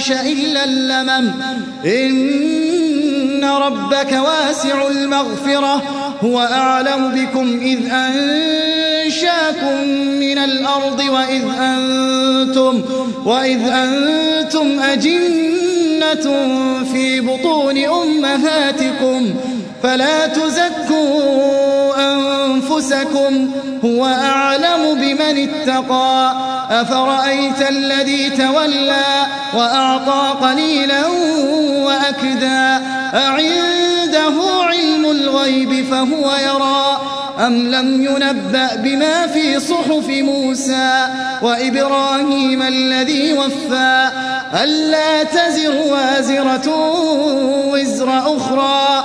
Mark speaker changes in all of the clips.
Speaker 1: والفواحش إلا اللمم. إن ربك واسع المغفرة. هو أعلم بكم إذ أنشاكم من الأرض وإذ أنتم, وإذ أنتم أجنة في بطون أمهاتكم. فلا تزكوا أنفسكم هو أعلم بمن اتقى. أفرأيت الذي تولى وأعطى قليلا وأكدا أعنده علم الغيب فهو يرى. أم لم ينبأ بما في صحف موسى وإبراهيم الذي وفى؟ ألا تزر وازرة وزر أخرى.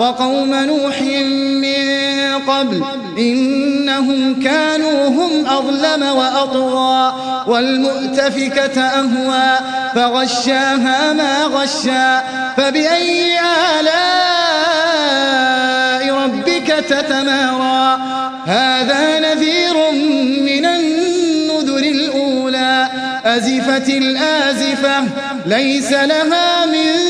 Speaker 1: وقوم نوح من قبل إنهم كانوا هم أظلم وأطغى والمؤتفكة أهوى فغشاها ما غشا فبأي آلاء ربك تتمارى؟ هذا نذير من النذر الأولى أزفت الآزفة ليس لها من